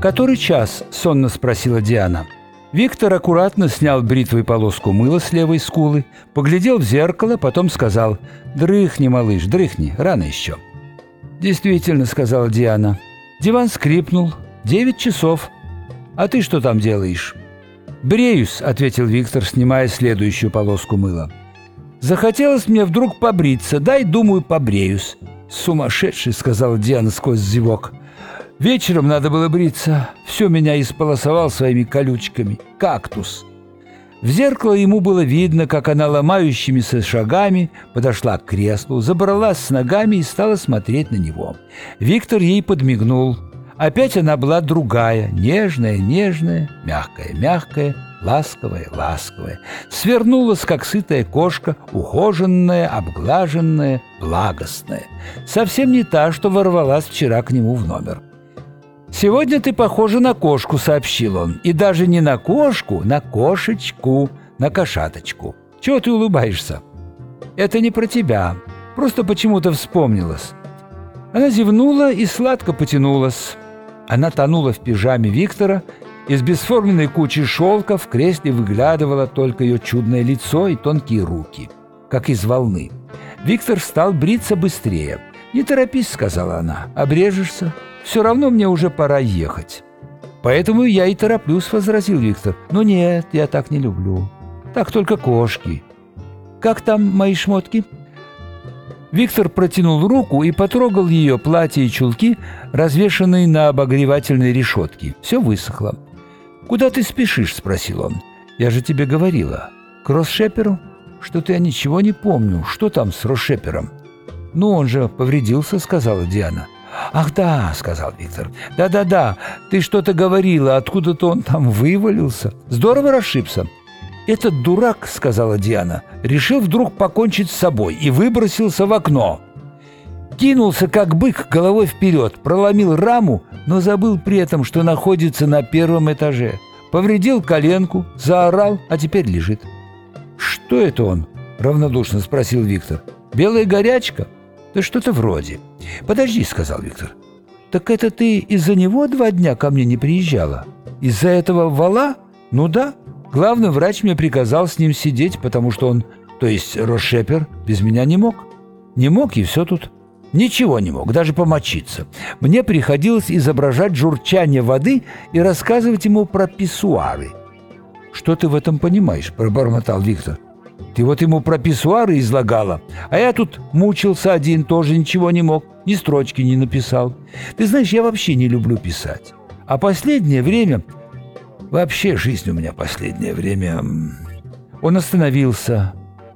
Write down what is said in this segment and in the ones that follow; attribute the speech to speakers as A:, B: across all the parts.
A: «Который час?» – сонно спросила Диана. Виктор аккуратно снял бритвой полоску мыла с левой скулы, поглядел в зеркало, потом сказал «Дрыхни, малыш, дрыхни, рано еще». «Действительно», — сказала Диана. Диван скрипнул. «Девять часов. А ты что там делаешь?» «Бреюсь», — ответил Виктор, снимая следующую полоску мыла. «Захотелось мне вдруг побриться. Дай, думаю, побреюсь». «Сумасшедший», — сказала Диана сквозь зевок. Вечером надо было бриться. Все меня исполосовал своими колючками. Кактус. В зеркало ему было видно, как она ломающимися шагами подошла к креслу, забралась с ногами и стала смотреть на него. Виктор ей подмигнул. Опять она была другая, нежная, нежная, мягкая, мягкая, ласковая, ласковая. Свернулась, как сытая кошка, ухоженная, обглаженная, благостная. Совсем не та, что ворвалась вчера к нему в номер. «Сегодня ты похожа на кошку», — сообщил он. «И даже не на кошку, на кошечку, на кошаточку. Чего ты улыбаешься?» «Это не про тебя. Просто почему-то вспомнилось». Она зевнула и сладко потянулась. Она тонула в пижаме Виктора, из бесформенной кучи шелка в кресле выглядывало только ее чудное лицо и тонкие руки, как из волны. Виктор стал бриться быстрее. «Не торопись», — сказала она, — «обрежешься». Все равно мне уже пора ехать». «Поэтому я и тороплюсь», — возразил Виктор. «Но нет, я так не люблю. Так только кошки». «Как там мои шмотки?» Виктор протянул руку и потрогал ее платье и чулки, развешанные на обогревательной решетке. Все высохло. «Куда ты спешишь?» — спросил он. «Я же тебе говорила. К Росшеперу? Что-то я ничего не помню. Что там с Росшепером?» «Ну, он же повредился», — сказала Диана. «Ах да», — сказал Виктор, — «да-да-да, ты что-то говорила, откуда-то он там вывалился. Здорово расшибся». «Этот дурак», — сказала Диана, — решил вдруг покончить с собой и выбросился в окно. Кинулся, как бык, головой вперед, проломил раму, но забыл при этом, что находится на первом этаже. Повредил коленку, заорал, а теперь лежит. «Что это он?» — равнодушно спросил Виктор. «Белая горячка?» «Да что-то вроде». «Подожди», — сказал Виктор. «Так это ты из-за него два дня ко мне не приезжала? Из-за этого вала? Ну да. Главный врач мне приказал с ним сидеть, потому что он, то есть Рошепер, без меня не мог. Не мог, и все тут. Ничего не мог, даже помочиться. Мне приходилось изображать журчание воды и рассказывать ему про писсуары. «Что ты в этом понимаешь?» – пробормотал Виктор. Ты вот ему про писсуары излагала, а я тут мучился один, тоже ничего не мог, ни строчки не написал. Ты знаешь, я вообще не люблю писать. А последнее время... Вообще жизнь у меня последнее время... Он остановился.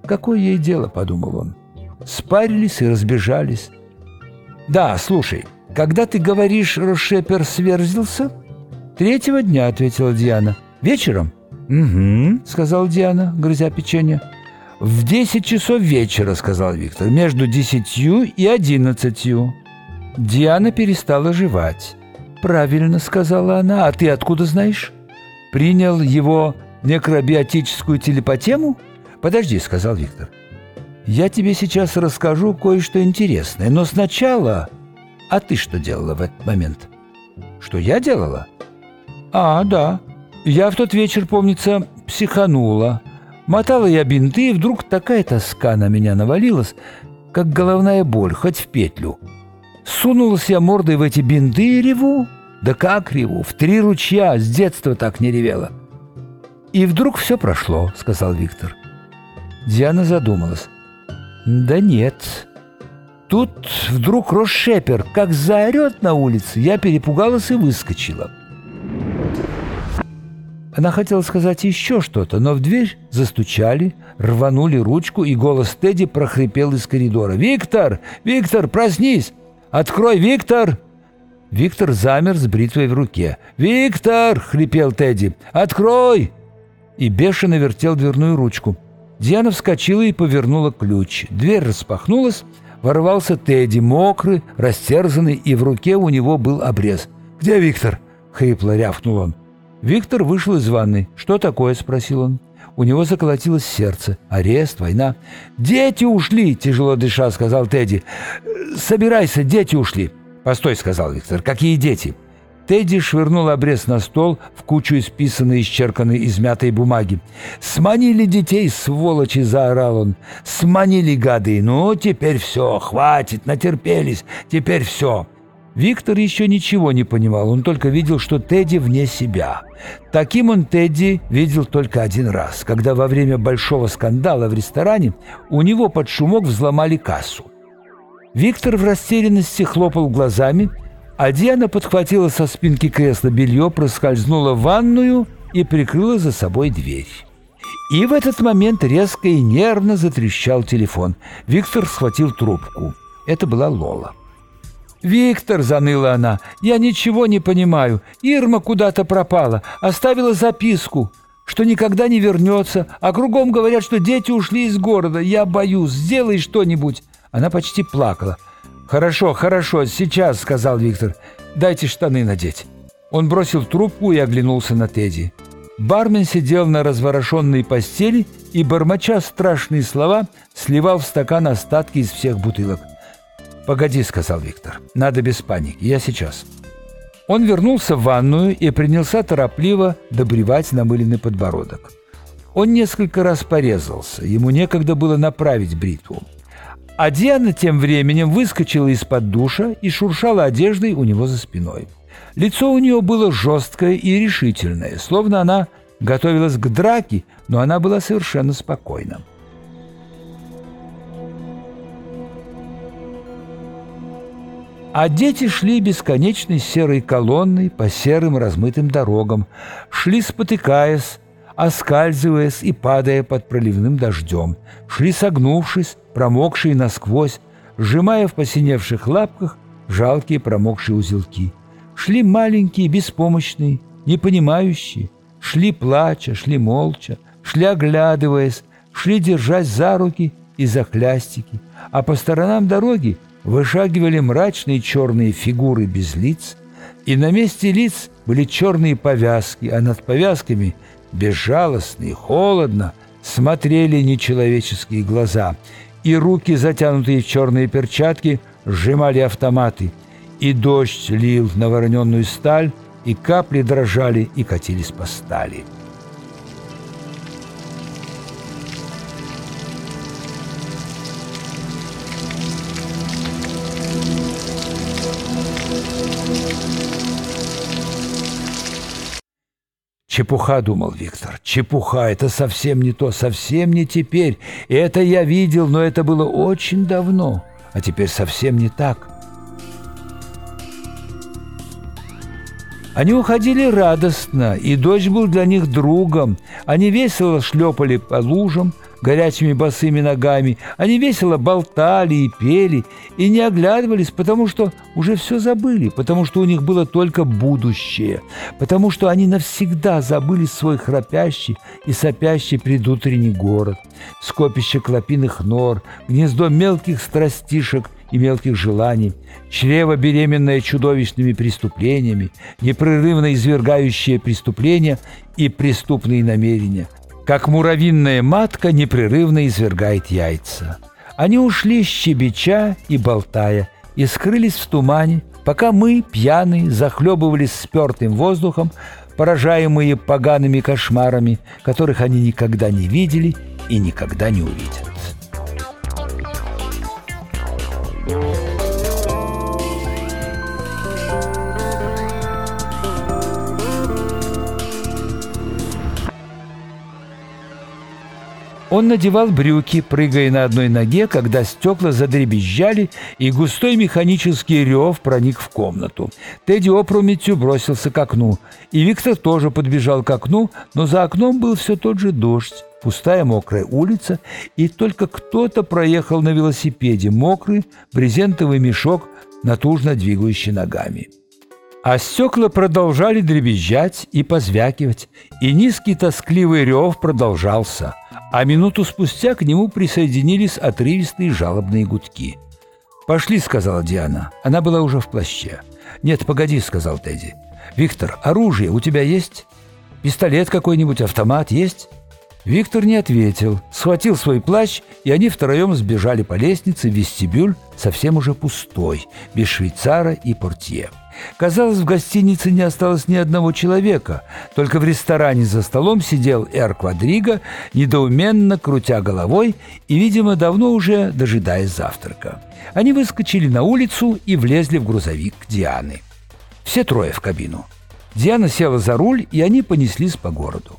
A: «Какое ей дело?» — подумал он. Спарились и разбежались. «Да, слушай, когда ты говоришь, Рошепер сверзился?» «Третьего дня», — ответила Диана. «Вечером?» «Угу», — сказал Диана, грызя печенье. «В десять часов вечера», — сказал Виктор, — «между десятью и одиннадцатью». Диана перестала жевать. «Правильно», — сказала она, — «а ты откуда знаешь?» «Принял его некробиотическую телепатему?» «Подожди», — сказал Виктор. «Я тебе сейчас расскажу кое-что интересное, но сначала...» «А ты что делала в этот момент?» «Что я делала?» «А, да. Я в тот вечер, помнится, психанула». Мотала я бинты, и вдруг такая тоска на меня навалилась, как головная боль, хоть в петлю. Сунулась я мордой в эти бинты и реву. Да как реву, в три ручья, с детства так не ревела. И вдруг все прошло, сказал Виктор. Диана задумалась. Да нет. Тут вдруг Рошепер как заорет на улице, я перепугалась и выскочила. Она хотела сказать еще что-то, но в дверь застучали, рванули ручку, и голос Тедди прохрипел из коридора. «Виктор! Виктор, проснись! Открой, Виктор!» Виктор замер с бритвой в руке. «Виктор!» — хрипел Тедди. «Открой!» И бешено вертел дверную ручку. Диана вскочила и повернула ключ. Дверь распахнулась, ворвался Тедди, мокрый, растерзанный, и в руке у него был обрез. «Где Виктор?» — хрипло рявкнул он. Виктор вышел из ванной. «Что такое?» – спросил он. У него заколотилось сердце. Арест, война. «Дети ушли!» – тяжело дыша, сказал Тедди. «Собирайся, дети ушли!» «Постой!» – сказал Виктор. «Какие дети?» Тедди швырнул обрез на стол в кучу исписанной, исчерканной, измятой бумаги. «Сманили детей, сволочи!» — заорал он. «Сманили, гады! Ну, теперь все, хватит, натерпелись, теперь все!» Виктор еще ничего не понимал, он только видел, что Тедди вне себя. Таким он Тедди видел только один раз, когда во время большого скандала в ресторане у него под шумок взломали кассу. Виктор в растерянности хлопал глазами, а Диана подхватила со спинки кресла белье, проскользнула в ванную и прикрыла за собой дверь. И в этот момент резко и нервно затрещал телефон. Виктор схватил трубку. Это была Лола. «Виктор», — заныла она, — «я ничего не понимаю. Ирма куда-то пропала, оставила записку, что никогда не вернется, а кругом говорят, что дети ушли из города. Я боюсь, сделай что-нибудь». Она почти плакала. «Хорошо, хорошо, сейчас», — сказал Виктор. «Дайте штаны надеть». Он бросил трубку и оглянулся на Тедди. Бармен сидел на разворошенной постели и, бормоча страшные слова, сливал в стакан остатки из всех бутылок. «Погоди», — сказал Виктор, — «надо без паники, я сейчас». Он вернулся в ванную и принялся торопливо добривать намыленный подбородок. Он несколько раз порезался, ему некогда было направить бритву. А Диана тем временем выскочила из-под душа и шуршала одеждой у него за спиной. Лицо у нее было жесткое и решительное, словно она готовилась к драке, но она была совершенно спокойна. А дети шли бесконечной серой колонной по серым размытым дорогам, шли спотыкаясь, оскальзываясь и падая под проливным дождем, шли согнувшись, промокшие насквозь, сжимая в посиневших лапках жалкие промокшие узелки. Шли маленькие, беспомощные, непонимающие, шли плача, шли молча, шли оглядываясь, шли держась за руки и за хлястики, а по сторонам дороги вышагивали мрачные черные фигуры без лиц, и на месте лиц были черные повязки, а над повязками безжалостно и холодно смотрели нечеловеческие глаза, и руки, затянутые в черные перчатки, сжимали автоматы, и дождь лил на вороненную сталь, и капли дрожали и катились по стали. Чепуха, думал Виктор, чепуха, это совсем не то, совсем не теперь. И это я видел, но это было очень давно, а теперь совсем не так. Они уходили радостно, и дождь был для них другом. Они весело шлепали по лужам, горячими босыми ногами. Они весело болтали и пели, и не оглядывались, потому что уже все забыли, потому что у них было только будущее, потому что они навсегда забыли свой храпящий и сопящий предутренний город, скопище клопиных нор, гнездо мелких страстишек и мелких желаний, чрево беременное чудовищными преступлениями, непрерывно извергающее преступления и преступные намерения – как муравьиная матка непрерывно извергает яйца. Они ушли щебеча и болтая и скрылись в тумане, пока мы, пьяные, захлебывались спертым воздухом, поражаемые погаными кошмарами, которых они никогда не видели и никогда не увидят. Он надевал брюки, прыгая на одной ноге, когда стекла задребезжали, и густой механический рев проник в комнату. Тедди опрометью бросился к окну, и Виктор тоже подбежал к окну, но за окном был все тот же дождь, пустая мокрая улица, и только кто-то проехал на велосипеде, мокрый брезентовый мешок, натужно двигающий ногами. А стекла продолжали дребезжать и позвякивать, и низкий тоскливый рев продолжался – а минуту спустя к нему присоединились отрывистые жалобные гудки. «Пошли», — сказала Диана. Она была уже в плаще. «Нет, погоди», — сказал Тедди. «Виктор, оружие у тебя есть? Пистолет какой-нибудь, автомат есть?» Виктор не ответил, схватил свой плащ, и они втроем сбежали по лестнице в вестибюль, совсем уже пустой, без швейцара и портье. Казалось, в гостинице не осталось ни одного человека. Только в ресторане за столом сидел Эр Квадриго, недоуменно крутя головой и, видимо, давно уже дожидаясь завтрака. Они выскочили на улицу и влезли в грузовик Дианы. Все трое в кабину. Диана села за руль, и они понеслись по городу.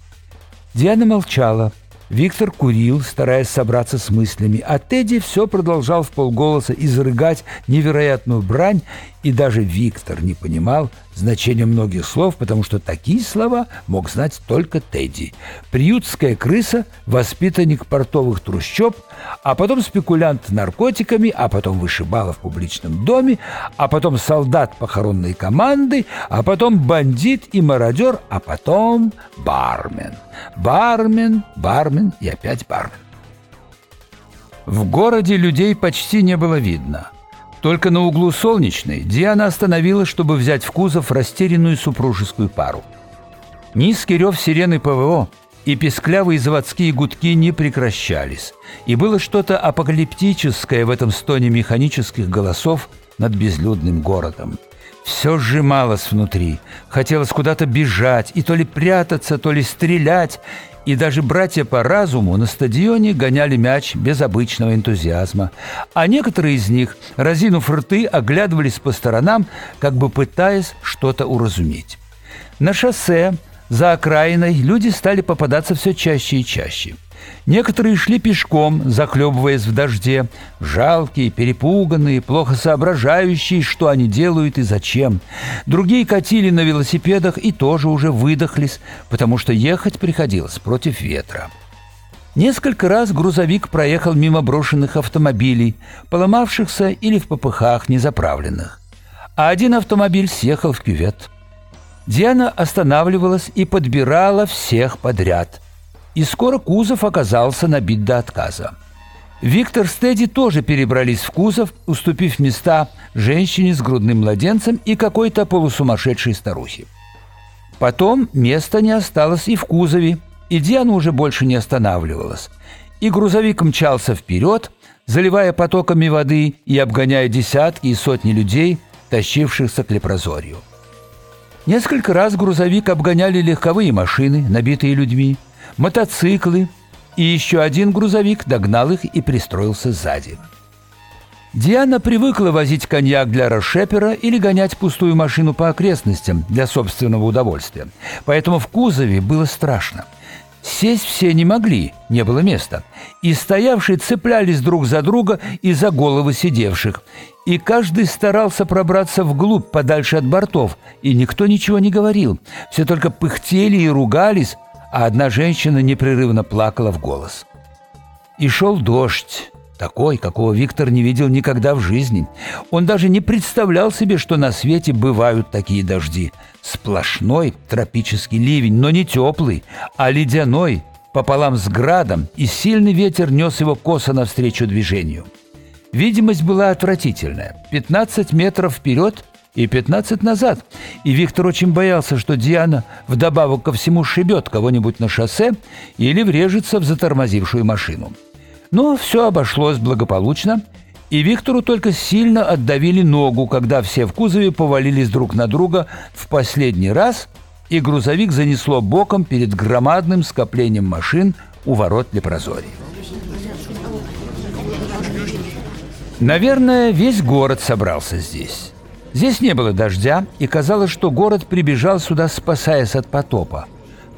A: Диана молчала – Виктор курил, стараясь собраться с мыслями, а Тедди все продолжал в полголоса изрыгать невероятную брань, и даже Виктор не понимал значения многих слов, потому что такие слова мог знать только Тедди. Приютская крыса, воспитанник портовых трущоб, а потом спекулянт наркотиками, а потом вышибала в публичном доме, а потом солдат похоронной команды, а потом бандит и мародер, а потом бармен. Бармен, бармен и опять бармен. В городе людей почти не было видно. Только на углу Солнечной Диана остановилась, чтобы взять в кузов растерянную супружескую пару. Низкий рев сирены ПВО и песклявые заводские гудки не прекращались, и было что-то апокалиптическое в этом стоне механических голосов над безлюдным городом. Все сжималось внутри, хотелось куда-то бежать, и то ли прятаться, то ли стрелять, и даже братья по разуму на стадионе гоняли мяч без обычного энтузиазма, а некоторые из них, разинув рты, оглядывались по сторонам, как бы пытаясь что-то уразуметь. На шоссе за окраиной люди стали попадаться все чаще и чаще – Некоторые шли пешком, захлебываясь в дожде, жалкие, перепуганные, плохо соображающие, что они делают и зачем. Другие катили на велосипедах и тоже уже выдохлись, потому что ехать приходилось против ветра. Несколько раз грузовик проехал мимо брошенных автомобилей, поломавшихся или в попыхах незаправленных. А один автомобиль съехал в кювет. Диана останавливалась и подбирала всех подряд – и скоро кузов оказался набит до отказа. Виктор с Тедди тоже перебрались в кузов, уступив места женщине с грудным младенцем и какой-то полусумасшедшей старухе. Потом места не осталось и в кузове, и Диана уже больше не останавливалась. И грузовик мчался вперед, заливая потоками воды и обгоняя десятки и сотни людей, тащившихся к лепрозорию. Несколько раз грузовик обгоняли легковые машины, набитые людьми – мотоциклы, и еще один грузовик догнал их и пристроился сзади. Диана привыкла возить коньяк для расшепера или гонять пустую машину по окрестностям для собственного удовольствия, поэтому в кузове было страшно. Сесть все не могли, не было места, и стоявшие цеплялись друг за друга и за головы сидевших, и каждый старался пробраться вглубь, подальше от бортов, и никто ничего не говорил, все только пыхтели и ругались, а одна женщина непрерывно плакала в голос. И шел дождь, такой, какого Виктор не видел никогда в жизни. Он даже не представлял себе, что на свете бывают такие дожди. Сплошной тропический ливень, но не теплый, а ледяной, пополам с градом, и сильный ветер нес его косо навстречу движению. Видимость была отвратительная. 15 метров вперед и 15 назад. И Виктор очень боялся, что Диана вдобавок ко всему шибет кого-нибудь на шоссе или врежется в затормозившую машину. Но все обошлось благополучно, и Виктору только сильно отдавили ногу, когда все в кузове повалились друг на друга в последний раз, и грузовик занесло боком перед громадным скоплением машин у ворот Лепрозории. Наверное, весь город собрался здесь. Здесь не было дождя, и казалось, что город прибежал сюда, спасаясь от потопа.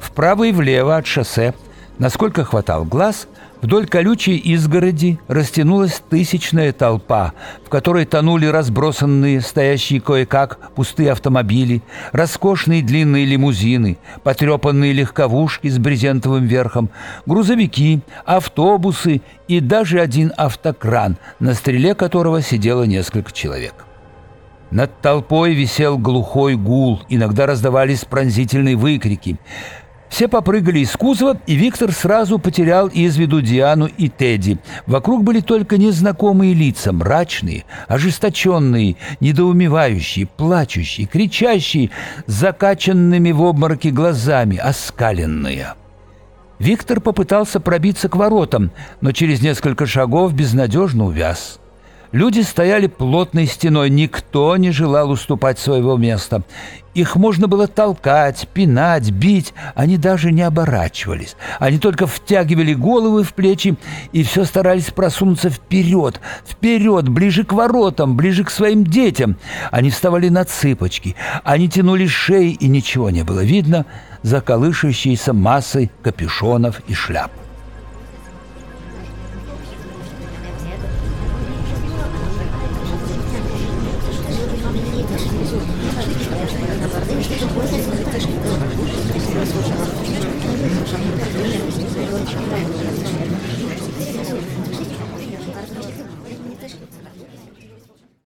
A: Вправо и влево от шоссе, насколько хватал глаз, вдоль колючей изгороди растянулась тысячная толпа, в которой тонули разбросанные, стоящие кое-как пустые автомобили, роскошные длинные лимузины, потрепанные легковушки с брезентовым верхом, грузовики, автобусы и даже один автокран, на стреле которого сидело несколько человек. Над толпой висел глухой гул, иногда раздавались пронзительные выкрики. Все попрыгали из кузова, и Виктор сразу потерял из виду Диану и Тедди. Вокруг были только незнакомые лица, мрачные, ожесточенные, недоумевающие, плачущие, кричащие, закачанными в обмороки глазами, оскаленные. Виктор попытался пробиться к воротам, но через несколько шагов безнадежно увяз. Люди стояли плотной стеной, никто не желал уступать своего места. Их можно было толкать, пинать, бить, они даже не оборачивались. Они только втягивали головы в плечи и все старались просунуться вперед, вперед, ближе к воротам, ближе к своим детям. Они вставали на цыпочки, они тянули шеи, и ничего не было видно за колышущейся массой капюшонов и шляп.